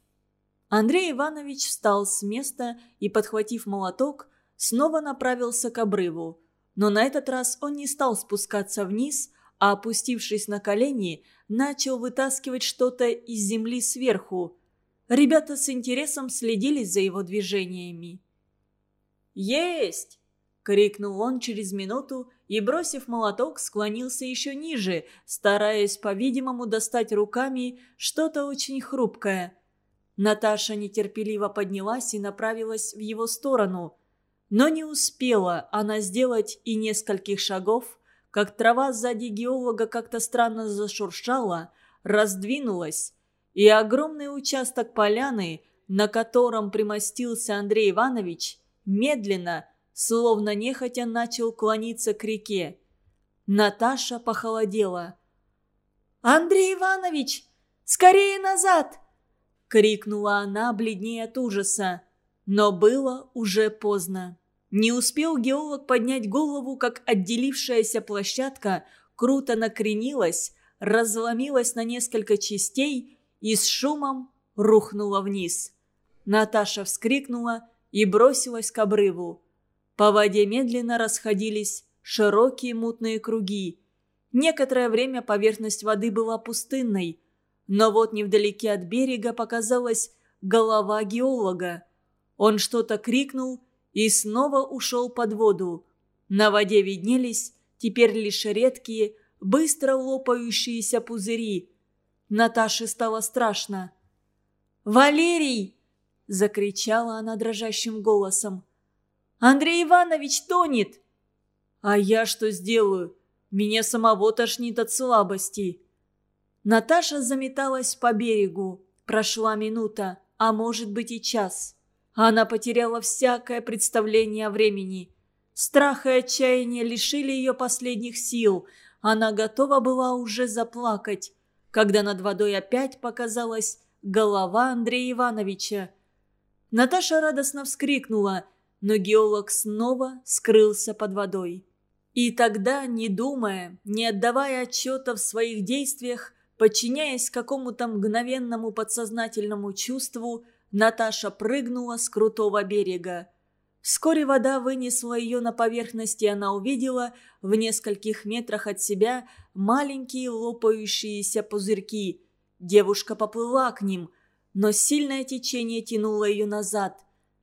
Андрей Иванович встал с места и, подхватив молоток, снова направился к обрыву. Но на этот раз он не стал спускаться вниз, а, опустившись на колени, начал вытаскивать что-то из земли сверху. Ребята с интересом следили за его движениями. «Есть!» — крикнул он через минуту и, бросив молоток, склонился еще ниже, стараясь, по-видимому, достать руками что-то очень хрупкое. Наташа нетерпеливо поднялась и направилась в его сторону. Но не успела она сделать и нескольких шагов, как трава сзади геолога как-то странно зашуршала, раздвинулась, и огромный участок поляны, на котором примостился Андрей Иванович, медленно, словно нехотя начал клониться к реке. Наташа похолодела. «Андрей Иванович, скорее назад!» — крикнула она, бледнее от ужаса. Но было уже поздно. Не успел геолог поднять голову, как отделившаяся площадка круто накренилась, разломилась на несколько частей и с шумом рухнула вниз. Наташа вскрикнула и бросилась к обрыву. По воде медленно расходились широкие мутные круги. Некоторое время поверхность воды была пустынной, но вот невдалеке от берега показалась голова геолога. Он что-то крикнул и снова ушел под воду. На воде виднелись теперь лишь редкие, быстро лопающиеся пузыри. Наташе стало страшно. «Валерий!» – закричала она дрожащим голосом. «Андрей Иванович тонет!» «А я что сделаю? Меня самого тошнит от слабости!» Наташа заметалась по берегу. Прошла минута, а может быть и час. Она потеряла всякое представление о времени. Страх и отчаяние лишили ее последних сил. Она готова была уже заплакать, когда над водой опять показалась голова Андрея Ивановича. Наташа радостно вскрикнула, но геолог снова скрылся под водой. И тогда, не думая, не отдавая отчета в своих действиях, подчиняясь какому-то мгновенному подсознательному чувству, Наташа прыгнула с крутого берега. Вскоре вода вынесла ее на поверхность, и она увидела в нескольких метрах от себя маленькие лопающиеся пузырьки. Девушка поплыла к ним, но сильное течение тянуло ее назад.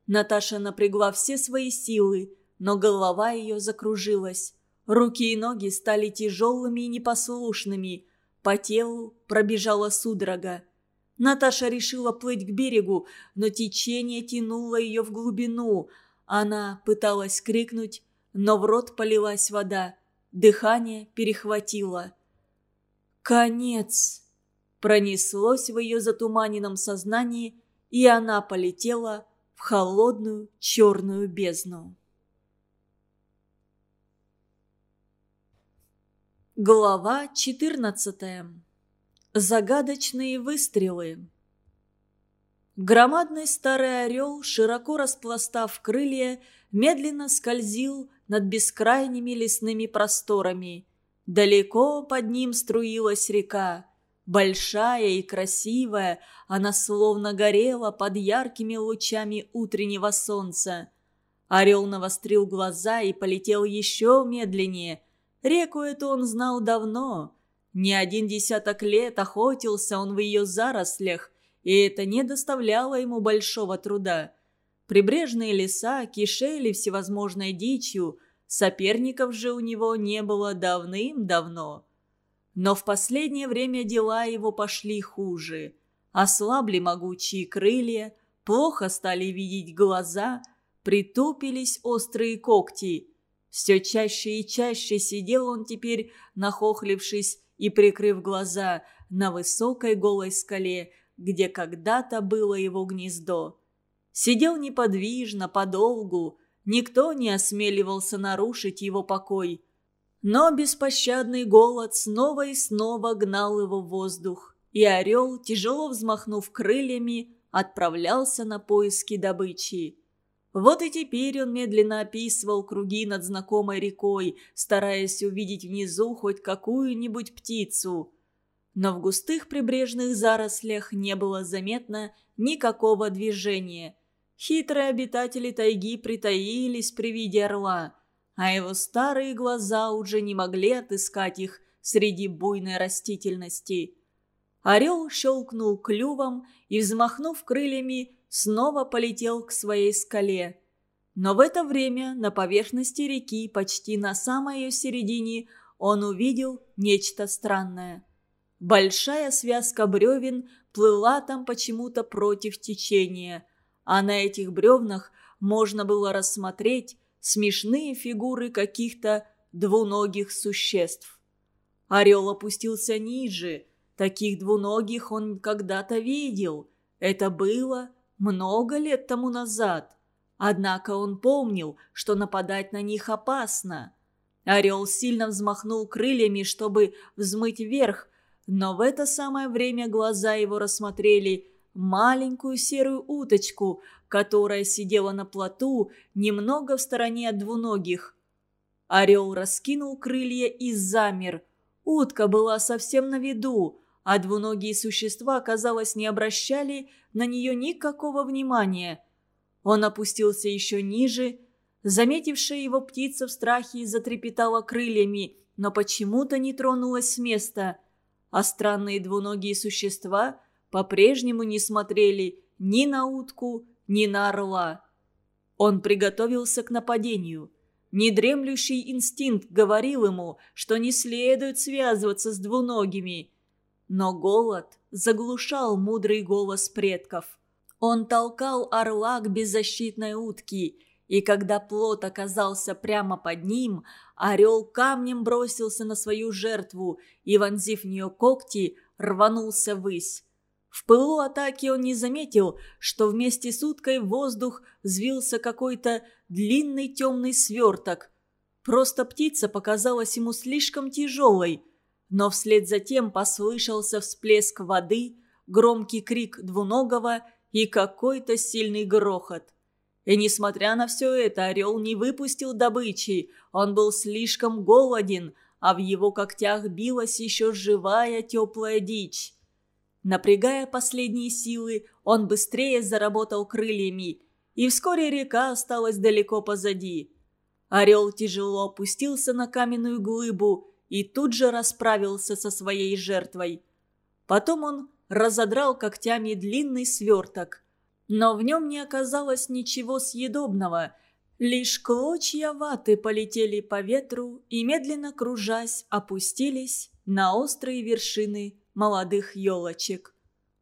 Наташа напрягла все свои силы, но голова ее закружилась. Руки и ноги стали тяжелыми и непослушными. По телу пробежала судорога. Наташа решила плыть к берегу, но течение тянуло ее в глубину – она пыталась крикнуть, но в рот полилась вода. Дыхание перехватило. «Конец!» Пронеслось в ее затуманенном сознании, и она полетела в холодную черную бездну. Глава 14. Загадочные выстрелы. Громадный старый орел, широко распластав крылья, медленно скользил над бескрайними лесными просторами. Далеко под ним струилась река. Большая и красивая, она словно горела под яркими лучами утреннего солнца. Орел навострил глаза и полетел еще медленнее. Реку эту он знал давно. Не один десяток лет охотился он в ее зарослях – и это не доставляло ему большого труда. Прибрежные леса кишели всевозможной дичью, соперников же у него не было давным-давно. Но в последнее время дела его пошли хуже. Ослабли могучие крылья, плохо стали видеть глаза, притупились острые когти. Все чаще и чаще сидел он теперь, нахохлившись и прикрыв глаза на высокой голой скале, где когда-то было его гнездо. Сидел неподвижно, подолгу, никто не осмеливался нарушить его покой. Но беспощадный голод снова и снова гнал его в воздух, и орел, тяжело взмахнув крыльями, отправлялся на поиски добычи. Вот и теперь он медленно описывал круги над знакомой рекой, стараясь увидеть внизу хоть какую-нибудь птицу но в густых прибрежных зарослях не было заметно никакого движения. Хитрые обитатели тайги притаились при виде орла, а его старые глаза уже не могли отыскать их среди буйной растительности. Орел щелкнул клювом и, взмахнув крыльями, снова полетел к своей скале. Но в это время на поверхности реки, почти на самой ее середине, он увидел нечто странное – Большая связка бревен плыла там почему-то против течения, а на этих бревнах можно было рассмотреть смешные фигуры каких-то двуногих существ. Орел опустился ниже. Таких двуногих он когда-то видел. Это было много лет тому назад. Однако он помнил, что нападать на них опасно. Орел сильно взмахнул крыльями, чтобы взмыть вверх, но в это самое время глаза его рассмотрели маленькую серую уточку, которая сидела на плоту немного в стороне от двуногих. Орел раскинул крылья и замер. Утка была совсем на виду, а двуногие существа, казалось, не обращали на нее никакого внимания. Он опустился еще ниже, Заметившая его птица в страхе затрепетала крыльями, но почему-то не тронулась с места. А странные двуногие существа по-прежнему не смотрели ни на утку, ни на орла. Он приготовился к нападению. Недремлющий инстинкт говорил ему, что не следует связываться с двуногими. Но голод заглушал мудрый голос предков. Он толкал орла к беззащитной утке, и когда плод оказался прямо под ним, орел камнем бросился на свою жертву и, вонзив в нее когти, рванулся ввысь. В пылу атаки он не заметил, что вместе с уткой в воздух взвился какой-то длинный темный сверток. Просто птица показалась ему слишком тяжелой. Но вслед за тем послышался всплеск воды, громкий крик двуногого и какой-то сильный грохот. И несмотря на все это, орел не выпустил добычи. Он был слишком голоден, а в его когтях билась еще живая теплая дичь. Напрягая последние силы, он быстрее заработал крыльями, и вскоре река осталась далеко позади. Орел тяжело опустился на каменную глыбу и тут же расправился со своей жертвой. Потом он разодрал когтями длинный сверток. Но в нем не оказалось ничего съедобного. Лишь клочья ваты полетели по ветру и, медленно кружась, опустились на острые вершины молодых елочек.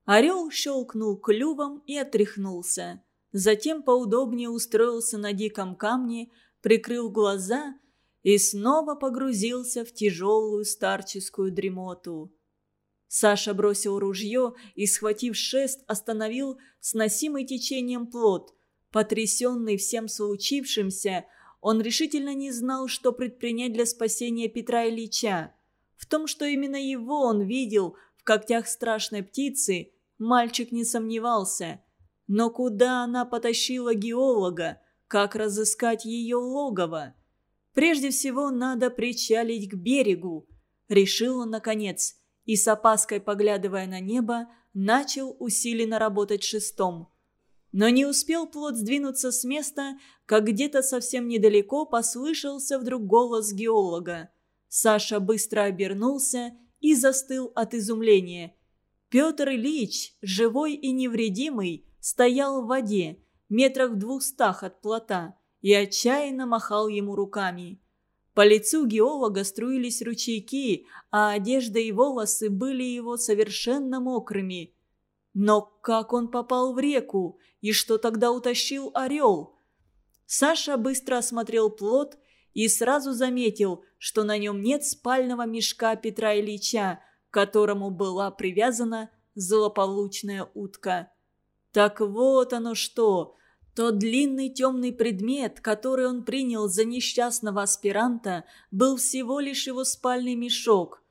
Орел щелкнул клювом и отряхнулся. Затем поудобнее устроился на диком камне, прикрыл глаза и снова погрузился в тяжелую старческую дремоту. Саша бросил ружье и, схватив шест, остановил сносимый течением плод. Потрясенный всем случившимся, он решительно не знал, что предпринять для спасения Петра Ильича. В том, что именно его он видел в когтях страшной птицы, мальчик не сомневался. Но куда она потащила геолога? Как разыскать ее логово? Прежде всего надо причалить к берегу, решил он наконец, и с опаской поглядывая на небо, начал усиленно работать шестом. Но не успел плод сдвинуться с места, как где-то совсем недалеко послышался вдруг голос геолога. Саша быстро обернулся и застыл от изумления. Петр Ильич, живой и невредимый, стоял в воде, метрах в двухстах от плота, и отчаянно махал ему руками. По лицу геолога струились ручейки, а одежда и волосы были его совершенно мокрыми. Но как он попал в реку? И что тогда утащил орел? Саша быстро осмотрел плот и сразу заметил, что на нем нет спального мешка Петра Ильича, к которому была привязана злополучная утка. Так вот оно что! Тот длинный темный предмет, который он принял за несчастного аспиранта, был всего лишь его спальный мешок.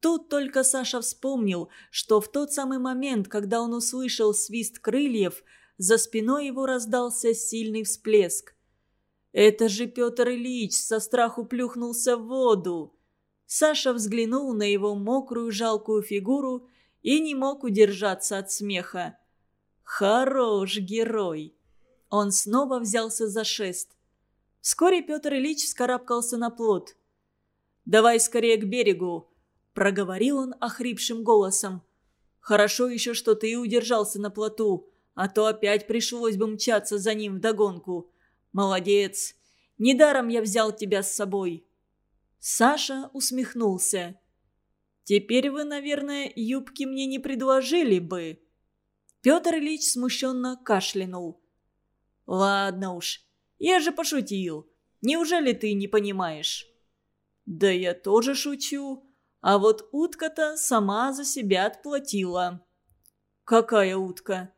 Тут только Саша вспомнил, что в тот самый момент, когда он услышал свист крыльев, за спиной его раздался сильный всплеск. Это же Петр Ильич со страху плюхнулся в воду. Саша взглянул на его мокрую жалкую фигуру и не мог удержаться от смеха. Хорош герой. Он снова взялся за шест. Вскоре Петр Ильич вскарабкался на плот. «Давай скорее к берегу», — проговорил он охрипшим голосом. «Хорошо еще, что ты удержался на плоту, а то опять пришлось бы мчаться за ним вдогонку. Молодец. Недаром я взял тебя с собой». Саша усмехнулся. «Теперь вы, наверное, юбки мне не предложили бы». Петр Ильич смущенно кашлянул. «Ладно уж, я же пошутил. Неужели ты не понимаешь?» «Да я тоже шучу. А вот утка-то сама за себя отплатила». «Какая утка?»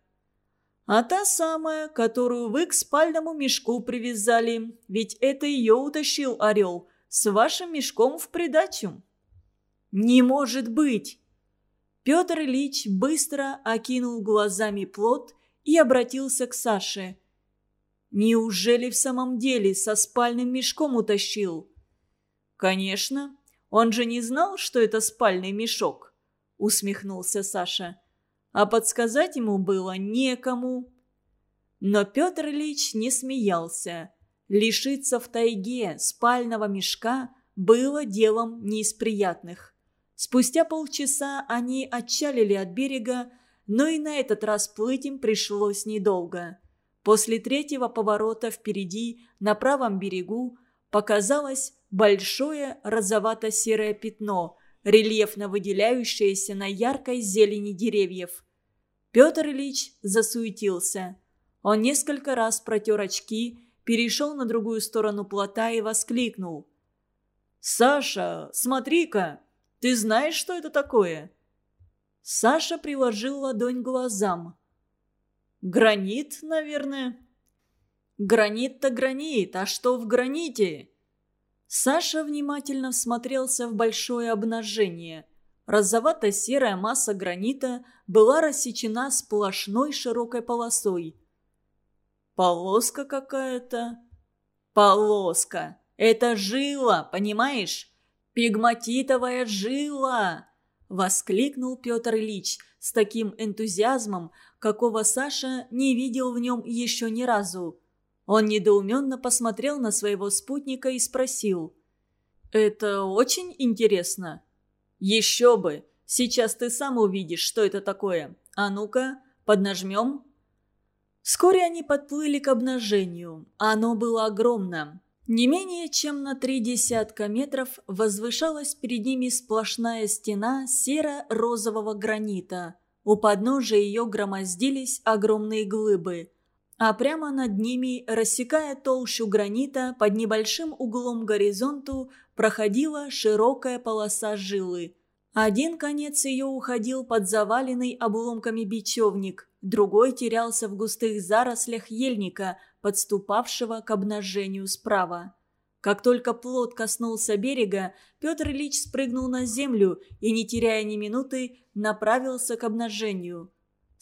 «А та самая, которую вы к спальному мешку привязали. Ведь это ее утащил орел с вашим мешком в придачу». «Не может быть!» Петр Ильич быстро окинул глазами плод и обратился к Саше. Неужели в самом деле со спальным мешком утащил? Конечно. Он же не знал, что это спальный мешок, усмехнулся Саша. А подсказать ему было некому. Но Петр Ильич не смеялся. лишиться в тайге спального мешка было делом не из приятных. Спустя полчаса они отчалили от берега, но и на этот раз плыть им пришлось недолго. После третьего поворота впереди, на правом берегу, показалось большое розовато-серое пятно, рельефно выделяющееся на яркой зелени деревьев. Петр Ильич засуетился. Он несколько раз протер очки, перешел на другую сторону плота и воскликнул. «Саша, смотри-ка! Ты знаешь, что это такое?» Саша приложил ладонь к глазам. «Гранит, наверное». «Гранит-то гранит, а что в граните?» Саша внимательно всмотрелся в большое обнажение. Розовато-серая масса гранита была рассечена сплошной широкой полосой. «Полоска какая-то?» «Полоска! Это жила, понимаешь? Пигматитовая жила!» Воскликнул Петр Ильич с таким энтузиазмом, какого Саша не видел в нем еще ни разу. Он недоуменно посмотрел на своего спутника и спросил. «Это очень интересно?» «Еще бы! Сейчас ты сам увидишь, что это такое. А ну-ка, поднажмем». Вскоре они подплыли к обнажению. Оно было огромно. Не менее чем на три десятка метров возвышалась перед ними сплошная стена серо-розового гранита. У подножия ее громоздились огромные глыбы. А прямо над ними, рассекая толщу гранита, под небольшим углом горизонту проходила широкая полоса жилы. Один конец ее уходил под заваленный обломками бечевник, другой терялся в густых зарослях ельника, подступавшего к обнажению справа. Как только плот коснулся берега, Петр Ильич спрыгнул на землю и, не теряя ни минуты, направился к обнажению.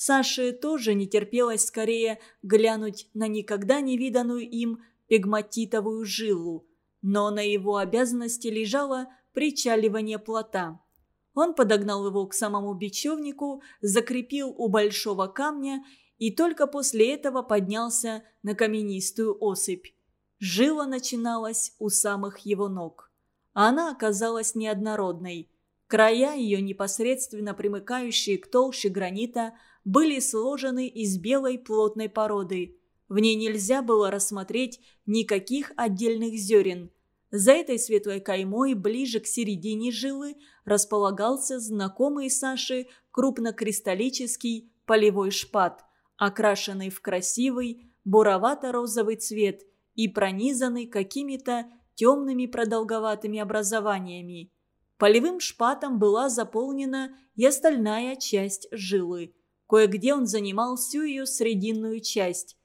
Саше тоже не терпелось скорее глянуть на никогда не виданную им пегматитовую жилу, но на его обязанности лежало причаливание плота. Он подогнал его к самому бечевнику, закрепил у большого камня и только после этого поднялся на каменистую осыпь. Жила начиналась у самых его ног. Она оказалась неоднородной. Края ее, непосредственно примыкающие к толще гранита, были сложены из белой плотной породы. В ней нельзя было рассмотреть никаких отдельных зерен – за этой светлой каймой ближе к середине жилы располагался знакомый Саше крупнокристаллический полевой шпат, окрашенный в красивый буровато-розовый цвет и пронизанный какими-то темными продолговатыми образованиями. Полевым шпатом была заполнена и остальная часть жилы. Кое-где он занимал всю ее срединную часть.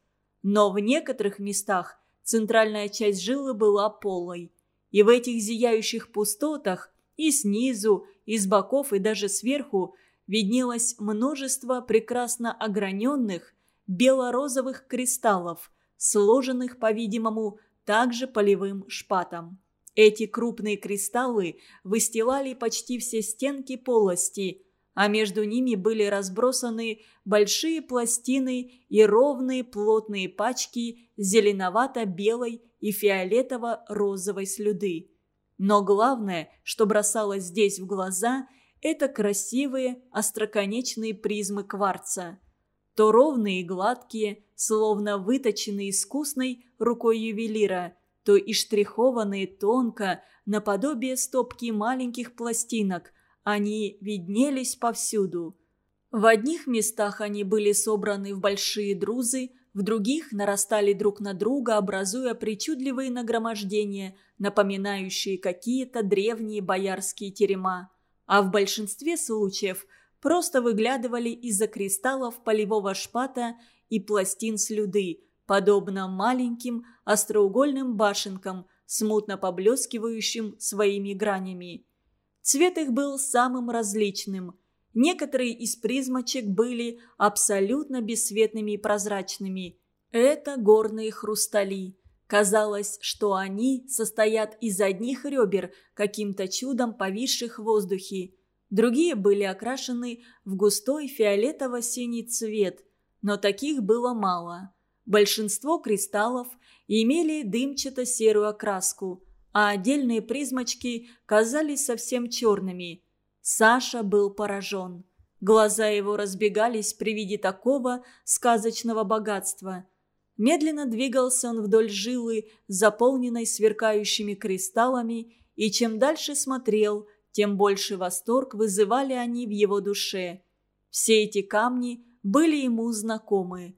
Но в некоторых местах центральная часть жилы была полой. И в этих зияющих пустотах и снизу, и с боков, и даже сверху виднелось множество прекрасно ограненных бело-розовых кристаллов, сложенных, по-видимому, также полевым шпатом. Эти крупные кристаллы выстилали почти все стенки полости, а между ними были разбросаны большие пластины и ровные плотные пачки зеленовато-белой и фиолетово-розовой слюды. Но главное, что бросалось здесь в глаза, это красивые остроконечные призмы кварца. То ровные и гладкие, словно выточенные искусной рукой ювелира, то и штрихованные тонко, наподобие стопки маленьких пластинок – они виднелись повсюду. В одних местах они были собраны в большие друзы, в других нарастали друг на друга, образуя причудливые нагромождения, напоминающие какие-то древние боярские терема. А в большинстве случаев просто выглядывали из-за кристаллов полевого шпата и пластин слюды, подобно маленьким остроугольным башенкам, смутно поблескивающим своими гранями. Цвет их был самым различным. Некоторые из призмочек были абсолютно бесцветными и прозрачными. Это горные хрустали. Казалось, что они состоят из одних ребер, каким-то чудом повисших в воздухе. Другие были окрашены в густой фиолетово-синий цвет, но таких было мало. Большинство кристаллов имели дымчато-серую окраску, а отдельные призмочки казались совсем черными. Саша был поражен. Глаза его разбегались при виде такого сказочного богатства. Медленно двигался он вдоль жилы, заполненной сверкающими кристаллами, и чем дальше смотрел, тем больше восторг вызывали они в его душе. Все эти камни были ему знакомы.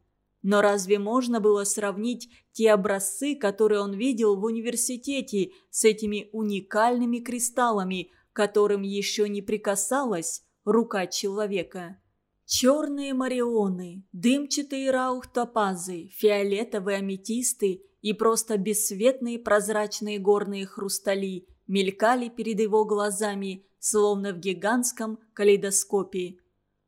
Но разве можно было сравнить те образцы, которые он видел в университете, с этими уникальными кристаллами, которым еще не прикасалась рука человека? Черные марионы, дымчатые раухтопазы, фиолетовые аметисты и просто бесцветные прозрачные горные хрустали мелькали перед его глазами, словно в гигантском калейдоскопе.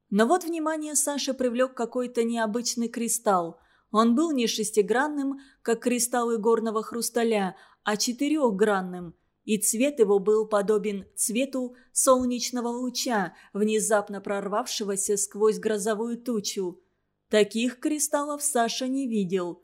Но вот внимание Саши привлек какой-то необычный кристалл. Он был не шестигранным, как кристаллы горного хрусталя, а четырехгранным, и цвет его был подобен цвету солнечного луча, внезапно прорвавшегося сквозь грозовую тучу. Таких кристаллов Саша не видел.